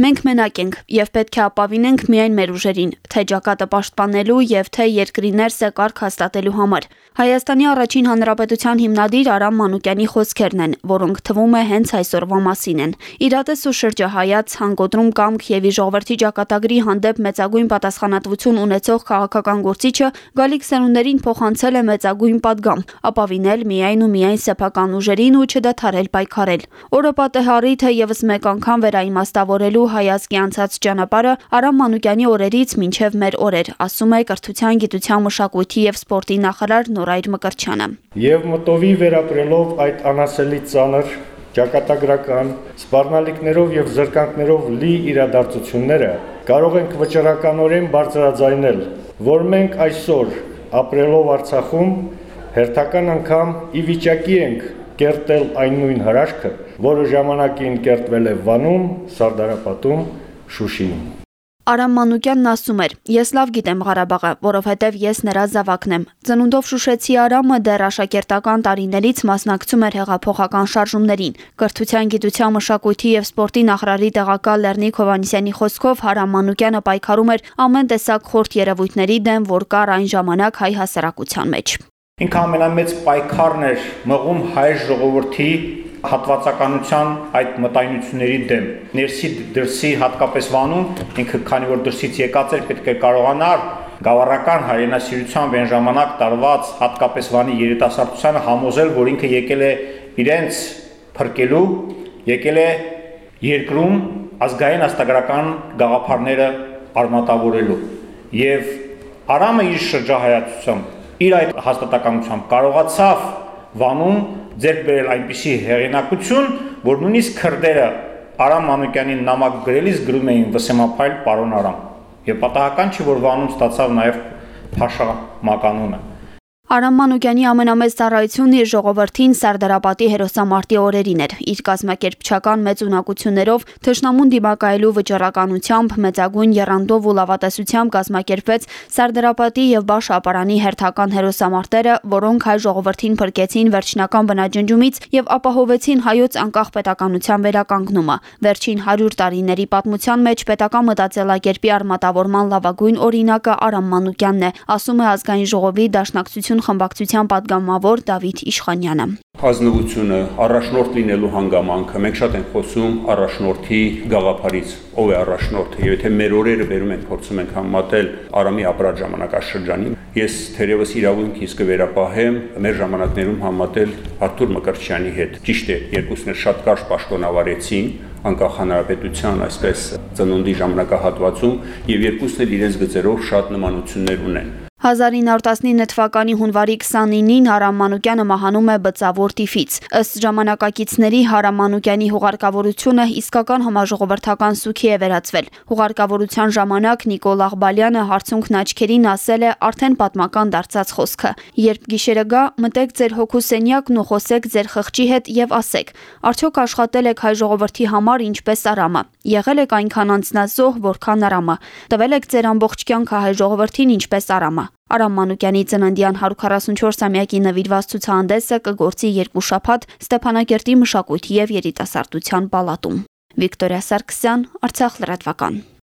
Մենք մենակ ենք եւ պետք է ապավինենք միայն մեր ուժերին, թե ճակատը պաշտպանելու եւ թե երկրի ներսը կարգ հաստատելու համար։ Հայաստանի առաջին հանրապետության հիմնադիր Արամ Մանուկյանի խոսքերն են, որոնք թվում է հենց այսօրվա մասին են։ Իրատես ու շրջահայաց հանգոտրում կամք եւ ժողովրդի ճակատագրի հանդեպ մեծագույն պատասխանատվություն ունեցող քաղաքական գործիչը գալիք սերունդերին փոխանցել է մեծագույն падգամ՝ ապավինել միայն ու միայն սեփական ուժերին ու չդադարել պայքարել։ Օրը պատահարի թե եւս մեկ անգամ վերաիմաստավորելու հայացքի անցած ճանապարհը Արամ Մանուկյանի օրերից մինչև մեր օրեր, ասում է կրթության, գիտության, մշակույթի եւ սպորտի նախարար Նորայր Մկրչյանը։ Եվ մտովի վերապրելով այդ անասելի ծանր ճակատագրական սպառնալիքներով եւ զրկանքներով լի իրադարձությունները կարող ենք վճռականորեն բարձրաձայնել, որ մենք այսօր ապրելով Արցախում հերթական անգամ ի վիճակի ենք կերտել այն նույն հրաշքը, որը ժամանակին կերտվել է Վանում, Սարդարապատում, Շուշիում։ Արամ Մանուկյանն ասում էր. Ես լավ գիտեմ Ղարաբաղը, որովհետև ես նրա զավակն եմ։ Ծնունդով Շուշեցի Արամը դեռ աշակերտական տարիներից մասնակցում էր հեղափոխական շարժումներին։ Կրթության, գիտության, մշակույթի եւ սպորտի նախարարի տեղակալ Լեռնիկ Հովանիսյանի խոսքով Արամ Մանուկյանը պայքարում էր ամեն տեսակ խորտ երևույթների դեմ, որ կար այն ժամանակ հայ հասարակության մեջ։ Ինքը ամենամեծ պայքարն էր մղում հայ ժողովրդի հատվածականության այդ մտայնությունների դեմ։ Ներսի դրսի հատկապես վանում ինքը քանի որ դրսից եկած էր պետք է կարողանար գավառական հայրենասիրությամբ այն ժամանակ տարված հատկապես վանի երիտասարդությանը համոզել, որ ինքը եկել է իրենց փրկելու, եկել է երկրում ազգային աստագրական գաղափարները արմատավորելու։ Եվ Արամը իր շրջահայացությամբ իր այդ հաստատակամությամբ կարողացավ վանում ձեռք բերել այնպիսի հեղինակություն, որ նույնիսկ քրդերը Արամ Մանուկյանին նամակ գրելիս գրում էին Վսեմափայլ պարոն Արամ։ Եվ պատահական չի, որ վանում ստացավ նաև Փաշա մականունը։ Արամ Մանուկյանի ամենամեծ ծառայությունն իր ժողովրդին Սարդարապատի հերոսամարտի օրերին էր։ Իր կազմակերպչական մեծ ունակություններով թշնամուն դիմակայելու վճռականությամբ, մեծագույն երանդով ու լավատեսությամբ կազմակերպվեց Սարդարապատի եւ Բաշ ապարանի հերթական հերոսամարտերը, որոնք հայ ժողովրդին փրկեցին վերջնական բնաջնջումից եւ ապահովեցին հայոց անկախ պետականության վերականգնումը։ Վերջին 100 տարիների պատմության մեջ պետական մտածելակերպի արմատավորման լավագույն օրինակը Արամ Մանուկյանն է, ասում է ազգային ժողովի դաշնակցություն Հանրապետություն խմբակցության падգամավոր Դավիթ Իշխանյանը։ Հանձնվությունը առաջնորդ լինելու հանգամանքը մենք շատ ենք խոսում առաջնորդի գաղափարից ով է առաջնորդը եւ եթե մեր օրերը վերում ենք փորձում ենք համատել Արամի ապրած ժամանակաշրջանին ես թերևս իրավունք իսկ վերապահեմ մեր ժամանակներում համատել Արթուր Մկրտչյանի հետ ճիշտ է երկուսն էլ շատ կարճ պաշտոնավարեցին անկախ հանրապետության այսպես ծնունդի ժամանակահատվածում եւ երկուսն էլ իրենց գծերով շատ նմանություններ ունեն 1919 թվականի հունվարի 29-ին Հարամ Մանուկյանը մահանում է բծավոր տիֆից։ Ըստ ժամանակակիցների Հարամ Մանուկյանի հուղարկավորությունը իսկական համաժողովրդական սուքի է վերածվել։ Հուղարկավորության ժամանակ Նիկոլ Աղբալյանը հարցունքն աչքերին ասել է արդեն պատմական դարձած խոսքը. Երբ գիշերը գա, մտեք ձեր հոգու սենյակն ու խոսեք ձեր խղճի հետ եւ ասեք. արդյոք աշխատել եք հայ ժողովրդի համար ինչպես Արամը։ Եղել եք այնքան անձնազոհ, որքան Արամը։ Տվել եք ձեր ամբողջ կյանքը հայ ժողովրդին ինչպես Արամը։ Արամ Մանուկյանի ծննդյան 144-ամյակի նվիրված ցուցահանդեսը կգործի երկու շաբաթ Ստեփանակերտի մշակույթի եւ երիտասարդության պալատում։ Վիկտորիա Սարգսյան, Արցախ լրատվական։